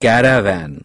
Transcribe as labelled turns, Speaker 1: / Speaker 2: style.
Speaker 1: caravan.